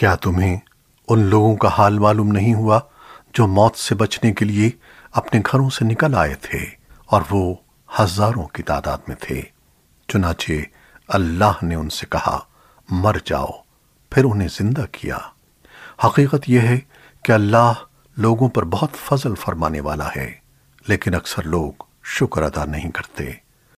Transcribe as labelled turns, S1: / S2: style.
S1: کیا تمہیں ان لوگوں کا حال معلوم نہیں ہوا جو موت سے بچنے کے لیے اپنے گھروں سے نکل آئے تھے اور وہ ہزاروں کی تعداد میں تھے؟ چنانچہ اللہ نے ان سے کہا، مر جاؤ، پھر انہیں زندہ کیا۔ حقیقت یہ ہے کہ اللہ لوگوں پر بہت فضل فرمانے والا ہے، لیکن اکثر لوگ شکر ادا نہیں کرتے۔